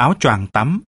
áo choàng tắm.